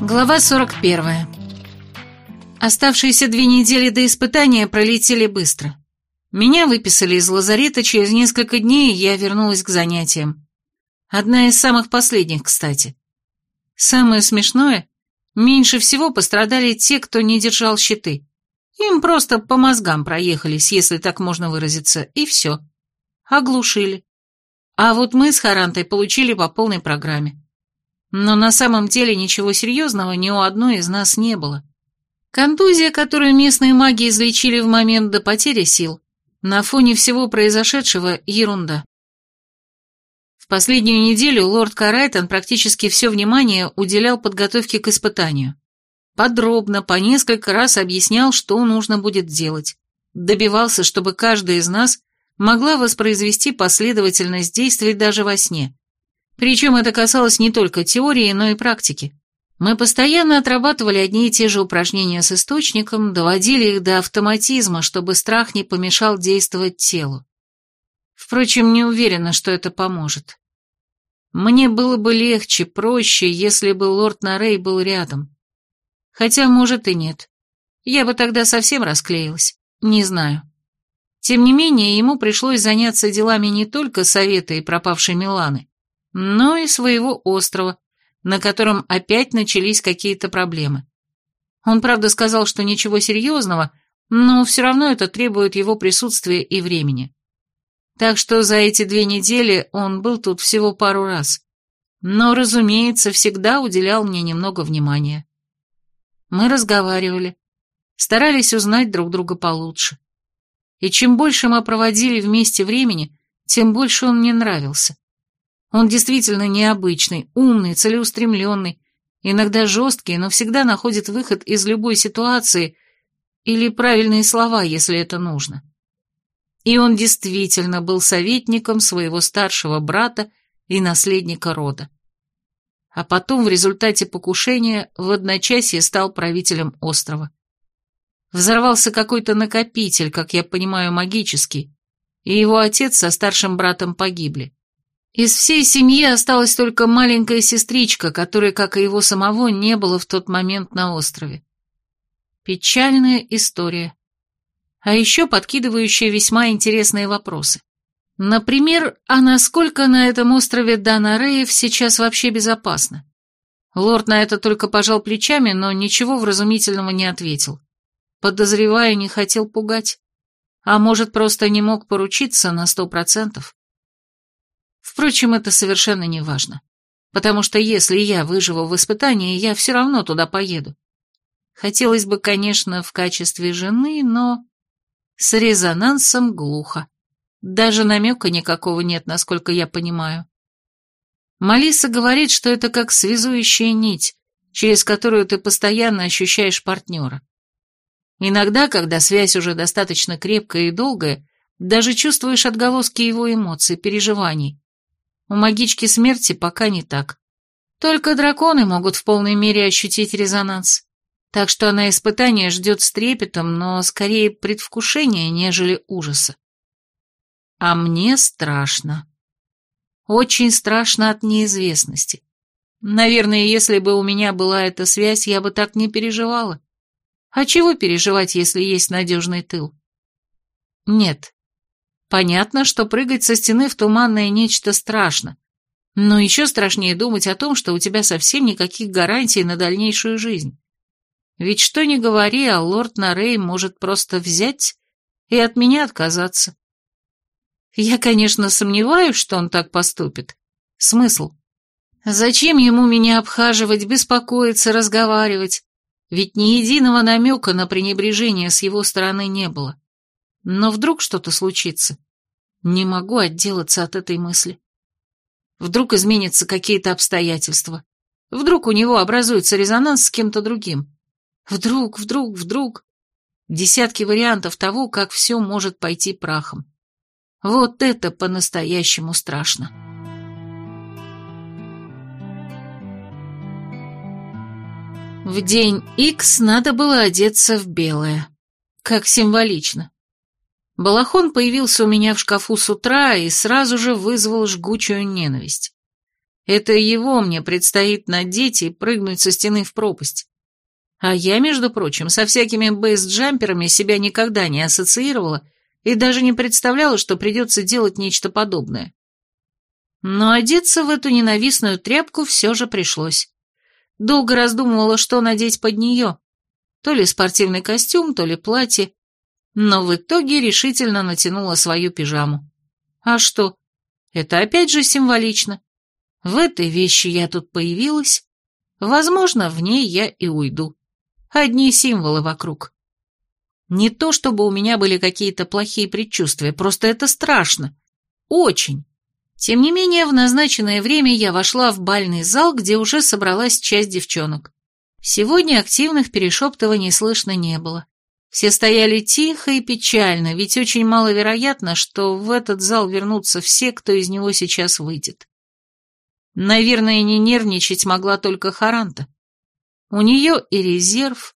Глава 41. Оставшиеся две недели до испытания пролетели быстро. Меня выписали из лазарета, через несколько дней я вернулась к занятиям. Одна из самых последних, кстати. Самое смешное, меньше всего пострадали те, кто не держал щиты. Им просто по мозгам проехались, если так можно выразиться, и все. Оглушили. А вот мы с Харантой получили по полной программе. Но на самом деле ничего серьезного ни у одной из нас не было. Контузия, которую местные маги излечили в момент до потери сил, на фоне всего произошедшего ерунда. В последнюю неделю лорд Карайтон практически все внимание уделял подготовке к испытанию. Подробно, по несколько раз объяснял, что нужно будет делать. Добивался, чтобы каждая из нас могла воспроизвести последовательность действий даже во сне. Причем это касалось не только теории, но и практики. Мы постоянно отрабатывали одни и те же упражнения с источником, доводили их до автоматизма, чтобы страх не помешал действовать телу. Впрочем, не уверена, что это поможет. Мне было бы легче, проще, если бы лорд Нарей был рядом. Хотя, может, и нет. Я бы тогда совсем расклеилась. Не знаю. Тем не менее, ему пришлось заняться делами не только Совета и пропавшей Миланы, но и своего острова, на котором опять начались какие-то проблемы. Он, правда, сказал, что ничего серьезного, но все равно это требует его присутствия и времени. Так что за эти две недели он был тут всего пару раз. Но, разумеется, всегда уделял мне немного внимания. Мы разговаривали, старались узнать друг друга получше. И чем больше мы проводили вместе времени, тем больше он мне нравился. Он действительно необычный, умный, целеустремленный, иногда жесткий, но всегда находит выход из любой ситуации или правильные слова, если это нужно. И он действительно был советником своего старшего брата и наследника рода. А потом в результате покушения в одночасье стал правителем острова. Взорвался какой-то накопитель, как я понимаю, магический, и его отец со старшим братом погибли. Из всей семьи осталась только маленькая сестричка, которой, как и его самого, не было в тот момент на острове. Печальная история. А еще подкидывающая весьма интересные вопросы. Например, а насколько на этом острове Данареев сейчас вообще безопасно? Лорд на это только пожал плечами, но ничего вразумительного не ответил. Подозреваю, не хотел пугать. А может, просто не мог поручиться на сто процентов. Впрочем, это совершенно не важно, потому что если я выживу в испытании, я все равно туда поеду. Хотелось бы, конечно, в качестве жены, но с резонансом глухо. Даже намека никакого нет, насколько я понимаю. Малиса говорит, что это как связующая нить, через которую ты постоянно ощущаешь партнера. Иногда, когда связь уже достаточно крепкая и долгая, даже чувствуешь отголоски его эмоций, переживаний. У магички смерти пока не так. Только драконы могут в полной мере ощутить резонанс. Так что она испытания ждет с трепетом, но скорее предвкушения, нежели ужаса. А мне страшно. Очень страшно от неизвестности. Наверное, если бы у меня была эта связь, я бы так не переживала. А чего переживать, если есть надежный тыл? Нет, Понятно, что прыгать со стены в туманное нечто страшно, но еще страшнее думать о том, что у тебя совсем никаких гарантий на дальнейшую жизнь. Ведь что ни говори, а лорд Нарей может просто взять и от меня отказаться. Я, конечно, сомневаюсь, что он так поступит. Смысл? Зачем ему меня обхаживать, беспокоиться, разговаривать? Ведь ни единого намека на пренебрежение с его стороны не было. Но вдруг что-то случится. Не могу отделаться от этой мысли. Вдруг изменятся какие-то обстоятельства. Вдруг у него образуется резонанс с кем-то другим. Вдруг, вдруг, вдруг. Десятки вариантов того, как все может пойти прахом. Вот это по-настоящему страшно. В день Икс надо было одеться в белое. Как символично. Балахон появился у меня в шкафу с утра и сразу же вызвал жгучую ненависть. Это его мне предстоит надеть и прыгнуть со стены в пропасть. А я, между прочим, со всякими бейс-джамперами себя никогда не ассоциировала и даже не представляла, что придется делать нечто подобное. Но одеться в эту ненавистную тряпку все же пришлось. Долго раздумывала, что надеть под нее. То ли спортивный костюм, то ли платье. Но в итоге решительно натянула свою пижаму. А что? Это опять же символично. В этой вещи я тут появилась. Возможно, в ней я и уйду. Одни символы вокруг. Не то, чтобы у меня были какие-то плохие предчувствия, просто это страшно. Очень. Тем не менее, в назначенное время я вошла в бальный зал, где уже собралась часть девчонок. Сегодня активных перешептываний слышно не было. Все стояли тихо и печально, ведь очень маловероятно, что в этот зал вернутся все, кто из него сейчас выйдет. Наверное, не нервничать могла только Харанта. У нее и резерв,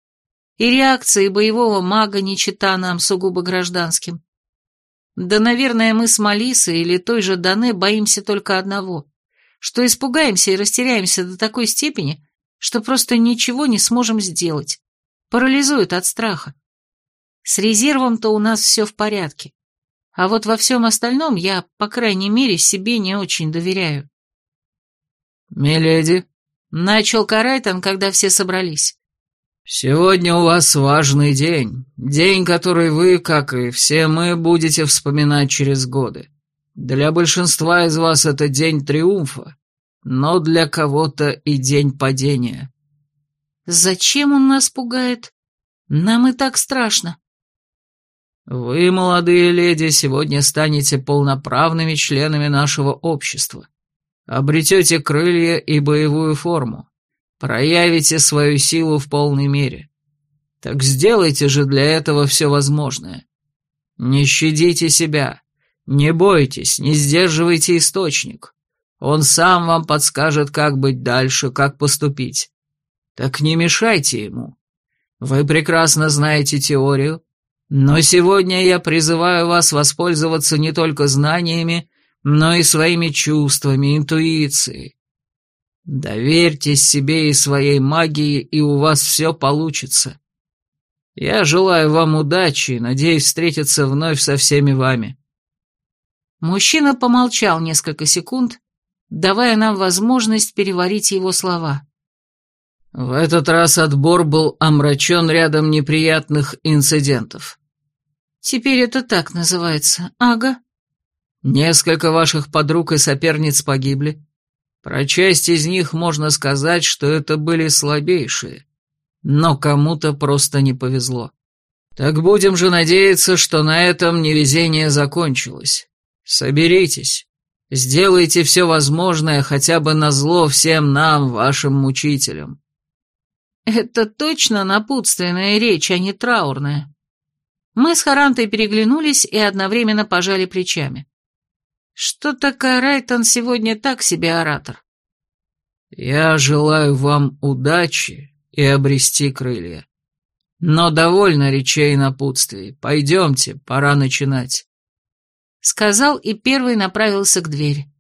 и реакции боевого мага не чита нам сугубо гражданским. Да, наверное, мы с Малисой или той же Дане боимся только одного, что испугаемся и растеряемся до такой степени, что просто ничего не сможем сделать. Парализует от страха. С резервом-то у нас все в порядке. А вот во всем остальном я, по крайней мере, себе не очень доверяю. «Миледи», — начал Карайтон, когда все собрались. «Сегодня у вас важный день. День, который вы, как и все мы, будете вспоминать через годы. Для большинства из вас это день триумфа, но для кого-то и день падения». «Зачем он нас пугает? Нам и так страшно». «Вы, молодые леди, сегодня станете полноправными членами нашего общества. Обретете крылья и боевую форму проявите свою силу в полной мере. Так сделайте же для этого все возможное. Не щадите себя, не бойтесь, не сдерживайте источник. Он сам вам подскажет, как быть дальше, как поступить. Так не мешайте ему. Вы прекрасно знаете теорию, но сегодня я призываю вас воспользоваться не только знаниями, но и своими чувствами, интуицией. Доверьтесь себе и своей магии, и у вас все получится. Я желаю вам удачи и надеюсь встретиться вновь со всеми вами». Мужчина помолчал несколько секунд, давая нам возможность переварить его слова. В этот раз отбор был омрачен рядом неприятных инцидентов. Теперь это так называется, ага. Несколько ваших подруг и соперниц погибли. Про часть из них можно сказать, что это были слабейшие, но кому-то просто не повезло. Так будем же надеяться, что на этом невезение закончилось. Соберитесь, сделайте все возможное хотя бы на зло всем нам, вашим мучителям. Это точно напутственная речь, а не траурная. Мы с Харантой переглянулись и одновременно пожали плечами. Что-то Карайтон сегодня так себе оратор. Я желаю вам удачи и обрести крылья. Но довольно речей напутствий. Пойдемте, пора начинать. Сказал и первый направился к двери.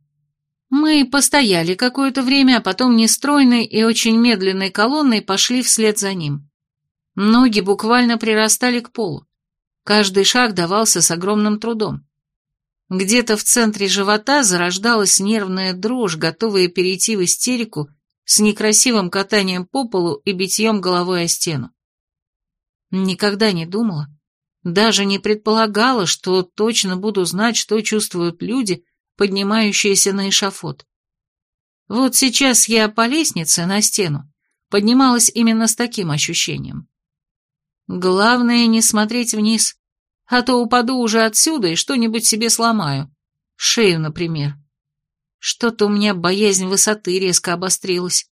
Мы постояли какое-то время, а потом нестройной и очень медленной колонной пошли вслед за ним. Ноги буквально прирастали к полу. Каждый шаг давался с огромным трудом. Где-то в центре живота зарождалась нервная дрожь, готовая перейти в истерику с некрасивым катанием по полу и битьем головой о стену. Никогда не думала, даже не предполагала, что точно буду знать, что чувствуют люди, поднимающиеся на эшафот. Вот сейчас я по лестнице на стену поднималась именно с таким ощущением. Главное не смотреть вниз, а то упаду уже отсюда и что-нибудь себе сломаю. Шею, например. Что-то у меня боязнь высоты резко обострилась.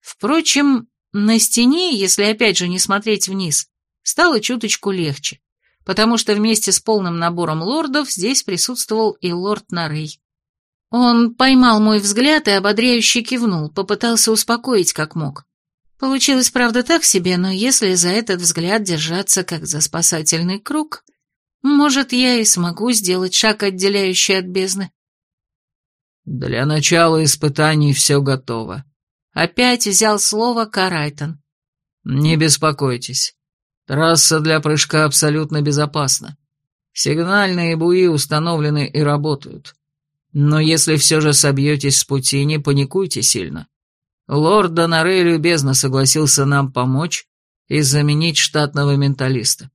Впрочем, на стене, если опять же не смотреть вниз, стало чуточку легче, потому что вместе с полным набором лордов здесь присутствовал и лорд Нарей. Он поймал мой взгляд и ободряюще кивнул, попытался успокоить как мог. Получилось, правда, так себе, но если за этот взгляд держаться как за спасательный круг, Может, я и смогу сделать шаг, отделяющий от бездны. Для начала испытаний все готово. Опять взял слово Карайтон. Не беспокойтесь. Трасса для прыжка абсолютно безопасна. Сигнальные буи установлены и работают. Но если все же собьетесь с пути, не паникуйте сильно. Лорд Донарей любезно согласился нам помочь и заменить штатного менталиста.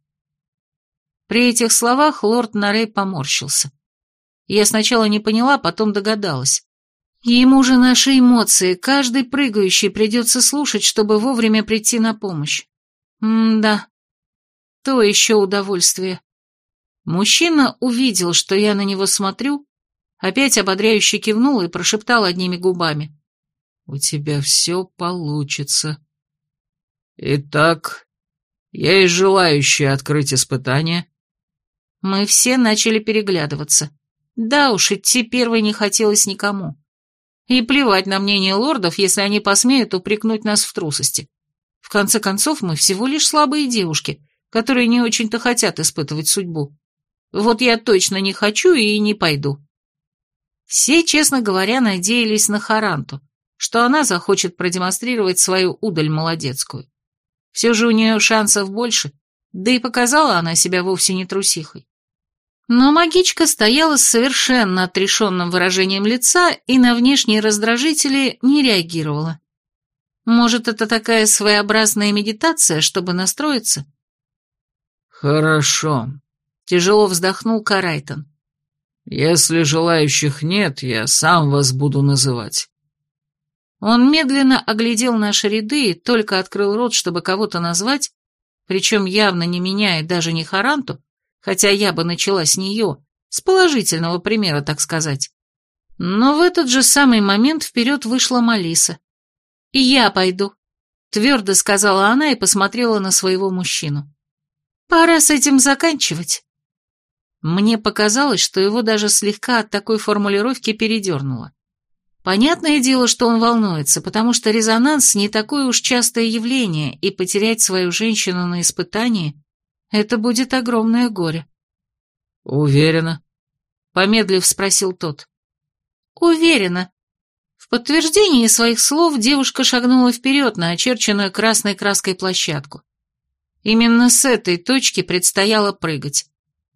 При этих словах лорд Нарей поморщился. Я сначала не поняла, потом догадалась. Ему же наши эмоции, каждый прыгающий придется слушать, чтобы вовремя прийти на помощь. М-да, то еще удовольствие. Мужчина увидел, что я на него смотрю, опять ободряюще кивнул и прошептал одними губами. «У тебя все получится». «Итак, есть желающие открыть испытание?» Мы все начали переглядываться. Да уж, идти первой не хотелось никому. И плевать на мнение лордов, если они посмеют упрекнуть нас в трусости. В конце концов, мы всего лишь слабые девушки, которые не очень-то хотят испытывать судьбу. Вот я точно не хочу и не пойду. Все, честно говоря, надеялись на Харанту, что она захочет продемонстрировать свою удаль молодецкую. Все же у нее шансов больше, да и показала она себя вовсе не трусихой. Но магичка стояла с совершенно отрешенным выражением лица и на внешние раздражители не реагировала. Может, это такая своеобразная медитация, чтобы настроиться? Хорошо. Тяжело вздохнул Карайтон. Если желающих нет, я сам вас буду называть. Он медленно оглядел наши ряды и только открыл рот, чтобы кого-то назвать, причем явно не меня и даже не Харанту, хотя я бы начала с нее, с положительного примера, так сказать. Но в этот же самый момент вперед вышла Малиса. «И я пойду», — твердо сказала она и посмотрела на своего мужчину. «Пора с этим заканчивать». Мне показалось, что его даже слегка от такой формулировки передернуло. Понятное дело, что он волнуется, потому что резонанс не такое уж частое явление, и потерять свою женщину на испытании это будет огромное горе. Уверена? Помедлив спросил тот. Уверена. В подтверждении своих слов девушка шагнула вперед на очерченную красной краской площадку. Именно с этой точки предстояло прыгать.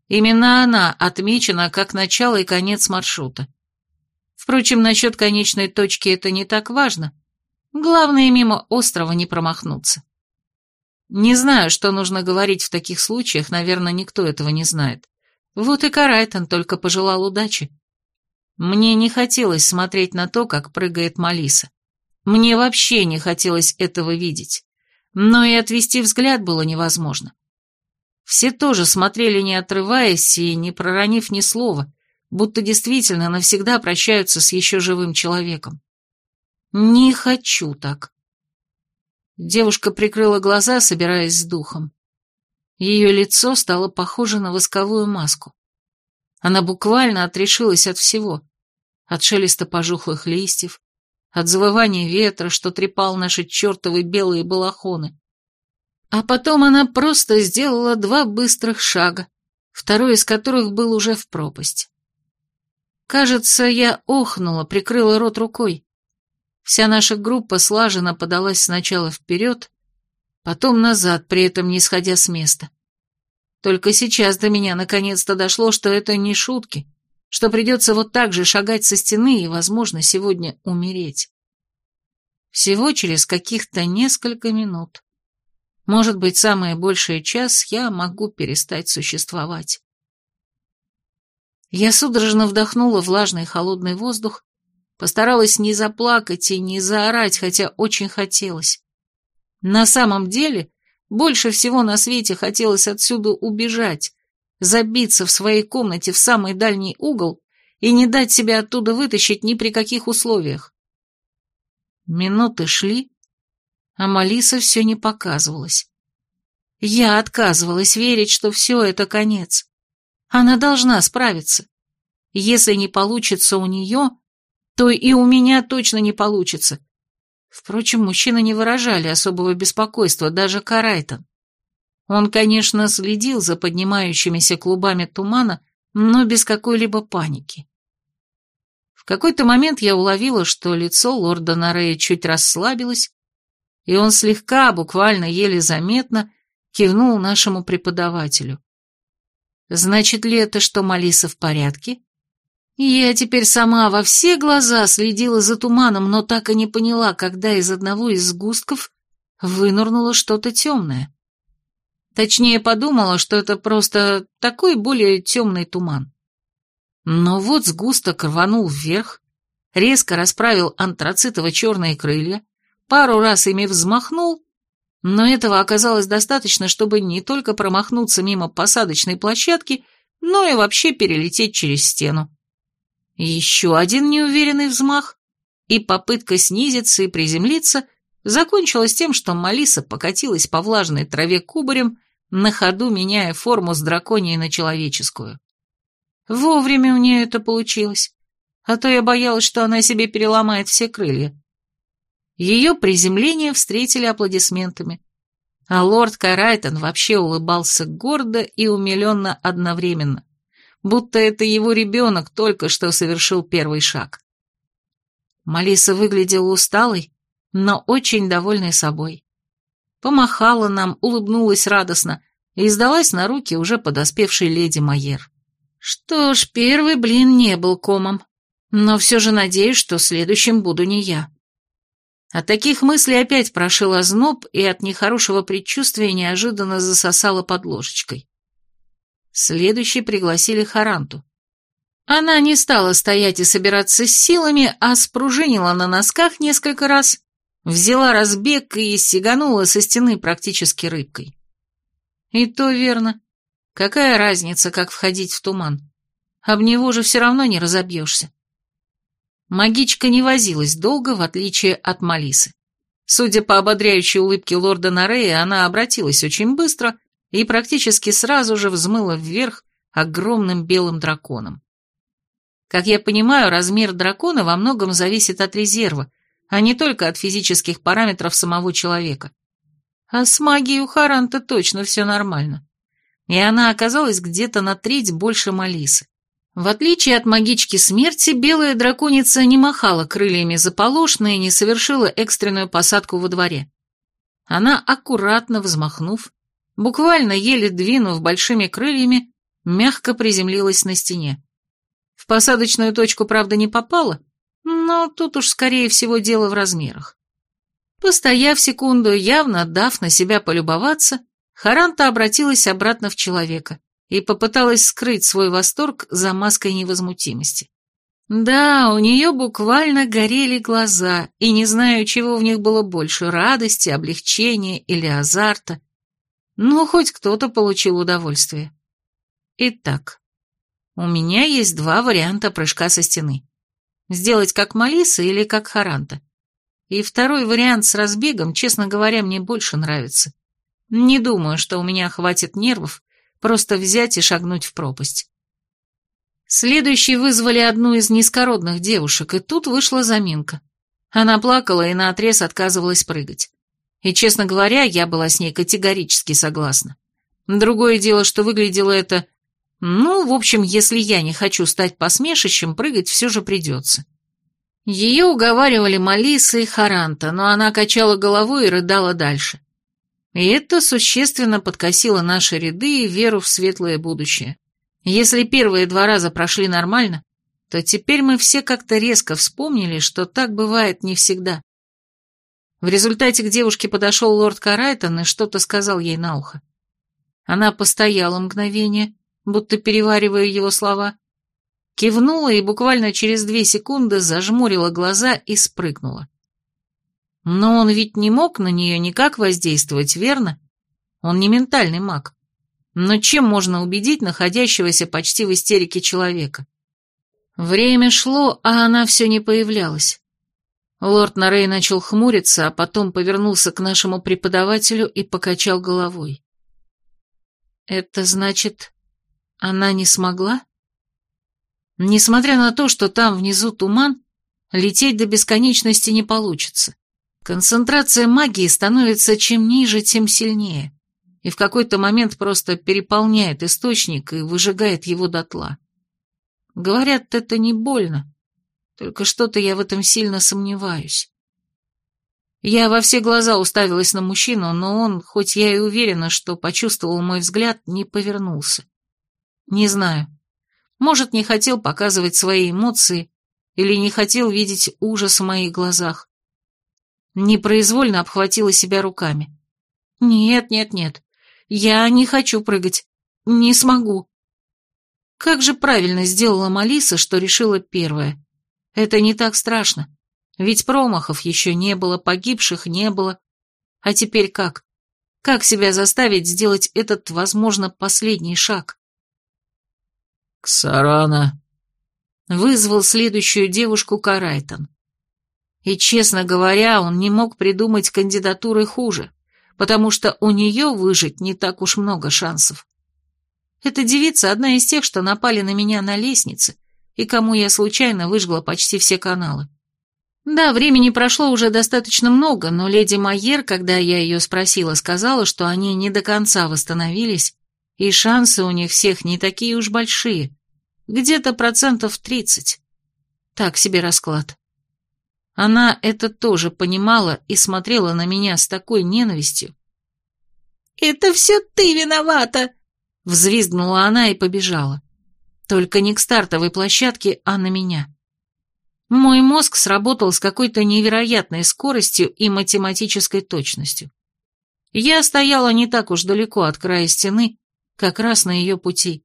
Именно она отмечена как начало и конец маршрута. Впрочем, насчет конечной точки это не так важно. Главное, мимо острова не промахнуться. Не знаю, что нужно говорить в таких случаях, наверное, никто этого не знает. Вот и Карайтон только пожелал удачи. Мне не хотелось смотреть на то, как прыгает Малиса. Мне вообще не хотелось этого видеть. Но и отвести взгляд было невозможно. Все тоже смотрели, не отрываясь и не проронив ни слова, будто действительно навсегда прощаются с еще живым человеком. Не хочу так. Девушка прикрыла глаза, собираясь с духом. Ее лицо стало похоже на восковую маску. Она буквально отрешилась от всего. От шелеста пожухлых листьев, от завывания ветра, что трепал наши чертовы белые балахоны. А потом она просто сделала два быстрых шага, второй из которых был уже в пропасть. Кажется, я охнула, прикрыла рот рукой. Вся наша группа слаженно подалась сначала вперед, потом назад, при этом не сходя с места. Только сейчас до меня наконец-то дошло, что это не шутки, что придется вот так же шагать со стены и, возможно, сегодня умереть. Всего через каких-то несколько минут. Может быть, самое большее час я могу перестать существовать. Я судорожно вдохнула влажный холодный воздух Постаралась не заплакать и не заорать, хотя очень хотелось. На самом деле, больше всего на свете хотелось отсюда убежать, забиться в своей комнате в самый дальний угол и не дать себя оттуда вытащить ни при каких условиях. Минуты шли, а Малиса все не показывалась. Я отказывалась верить, что все это конец. Она должна справиться. Если не получится у нее, то и у меня точно не получится. Впрочем, мужчины не выражали особого беспокойства, даже Карайтон. Он, конечно, следил за поднимающимися клубами тумана, но без какой-либо паники. В какой-то момент я уловила, что лицо лорда Нарея чуть расслабилось, и он слегка, буквально еле заметно, кивнул нашему преподавателю. Значит ли это, что Малиса в порядке? Я теперь сама во все глаза следила за туманом, но так и не поняла, когда из одного из сгустков вынырнуло что-то темное. Точнее, подумала, что это просто такой более темный туман. Но вот сгусток рванул вверх, резко расправил антрацитово-черные крылья, пару раз ими взмахнул, но этого оказалось достаточно, чтобы не только промахнуться мимо посадочной площадки, но и вообще перелететь через стену. Еще один неуверенный взмах, и попытка снизиться и приземлиться закончилась тем, что Малиса покатилась по влажной траве кубарем, на ходу меняя форму с драконьей на человеческую. Вовремя у нее это получилось, а то я боялась, что она себе переломает все крылья. Ее приземление встретили аплодисментами, а лорд Карайтон вообще улыбался гордо и умиленно одновременно будто это его ребенок только что совершил первый шаг. Малиса выглядела усталой, но очень довольной собой. Помахала нам, улыбнулась радостно и сдалась на руки уже подоспевшей леди Майер. Что ж, первый блин не был комом, но все же надеюсь, что следующим буду не я. От таких мыслей опять прошил озноб и от нехорошего предчувствия неожиданно засосала под ложечкой. Следующий пригласили Харанту. Она не стала стоять и собираться с силами, а спружинила на носках несколько раз, взяла разбег и сиганула со стены практически рыбкой. И то верно. Какая разница, как входить в туман? Об него же все равно не разобьешься. Магичка не возилась долго, в отличие от Малисы. Судя по ободряющей улыбке лорда Нарея, она обратилась очень быстро и практически сразу же взмыла вверх огромным белым драконом. Как я понимаю, размер дракона во многом зависит от резерва, а не только от физических параметров самого человека. А с магией у Харанта точно все нормально. И она оказалась где-то на треть больше Малисы. В отличие от магички смерти, белая драконица не махала крыльями заполошно и не совершила экстренную посадку во дворе. Она, аккуратно взмахнув, буквально еле двинув большими крыльями, мягко приземлилась на стене. В посадочную точку, правда, не попала, но тут уж, скорее всего, дело в размерах. Постояв секунду, явно дав на себя полюбоваться, Харанта обратилась обратно в человека и попыталась скрыть свой восторг за маской невозмутимости. Да, у нее буквально горели глаза, и не знаю, чего в них было больше, радости, облегчения или азарта. Ну, хоть кто-то получил удовольствие. Итак, у меня есть два варианта прыжка со стены. Сделать как Малиса или как Харанта. И второй вариант с разбегом, честно говоря, мне больше нравится. Не думаю, что у меня хватит нервов просто взять и шагнуть в пропасть. Следующий вызвали одну из низкородных девушек, и тут вышла заминка. Она плакала и наотрез отказывалась прыгать. И, честно говоря, я была с ней категорически согласна. Другое дело, что выглядело это... Ну, в общем, если я не хочу стать посмешищем, прыгать все же придется. Ее уговаривали Малиса и Харанта, но она качала головой и рыдала дальше. И это существенно подкосило наши ряды и веру в светлое будущее. Если первые два раза прошли нормально, то теперь мы все как-то резко вспомнили, что так бывает не всегда. В результате к девушке подошел лорд Карайтон и что-то сказал ей на ухо. Она постояла мгновение, будто переваривая его слова, кивнула и буквально через две секунды зажмурила глаза и спрыгнула. Но он ведь не мог на нее никак воздействовать, верно? Он не ментальный маг. Но чем можно убедить находящегося почти в истерике человека? Время шло, а она все не появлялась. Лорд Нарей начал хмуриться, а потом повернулся к нашему преподавателю и покачал головой. «Это значит, она не смогла?» Несмотря на то, что там внизу туман, лететь до бесконечности не получится. Концентрация магии становится чем ниже, тем сильнее. и в какой-то момент просто переполняет источник и выжигает его дотла. Говорят, это не больно, только что-то я в этом сильно сомневаюсь. Я во все глаза уставилась на мужчину, но он, хоть я и уверена, что почувствовал мой взгляд, не повернулся. Не знаю. Может, не хотел показывать свои эмоции или не хотел видеть ужас в моих глазах. Непроизвольно обхватила себя руками. Нет, нет, нет. Я не хочу прыгать. Не смогу. Как же правильно сделала Малиса, что решила первое. Это не так страшно. Ведь промахов еще не было, погибших не было. А теперь как? Как себя заставить сделать этот, возможно, последний шаг? «Ксарана!» Вызвал следующую девушку Карайтон. И, честно говоря, он не мог придумать кандидатуры хуже, потому что у нее выжить не так уж много шансов. Эта девица одна из тех, что напали на меня на лестнице, и кому я случайно выжгла почти все каналы. Да, времени прошло уже достаточно много, но леди Майер, когда я ее спросила, сказала, что они не до конца восстановились, и шансы у них всех не такие уж большие. Где-то процентов тридцать. Так себе расклад. Она это тоже понимала и смотрела на меня с такой ненавистью. «Это все ты виновата!» Взвизгнула она и побежала. Только не к стартовой площадке, а на меня. Мой мозг сработал с какой-то невероятной скоростью и математической точностью. Я стояла не так уж далеко от края стены, как раз на ее пути.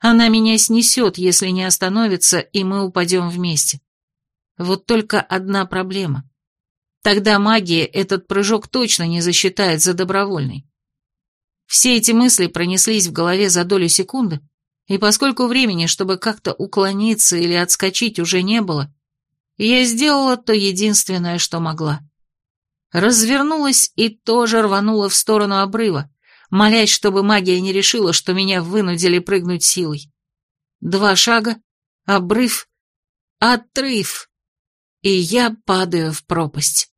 Она меня снесет, если не остановится, и мы упадем вместе. Вот только одна проблема. Тогда магия этот прыжок точно не засчитает за добровольный. Все эти мысли пронеслись в голове за долю секунды, и поскольку времени, чтобы как-то уклониться или отскочить, уже не было, я сделала то единственное, что могла. Развернулась и тоже рванула в сторону обрыва, молясь, чтобы магия не решила, что меня вынудили прыгнуть силой. Два шага, обрыв, отрыв, и я падаю в пропасть.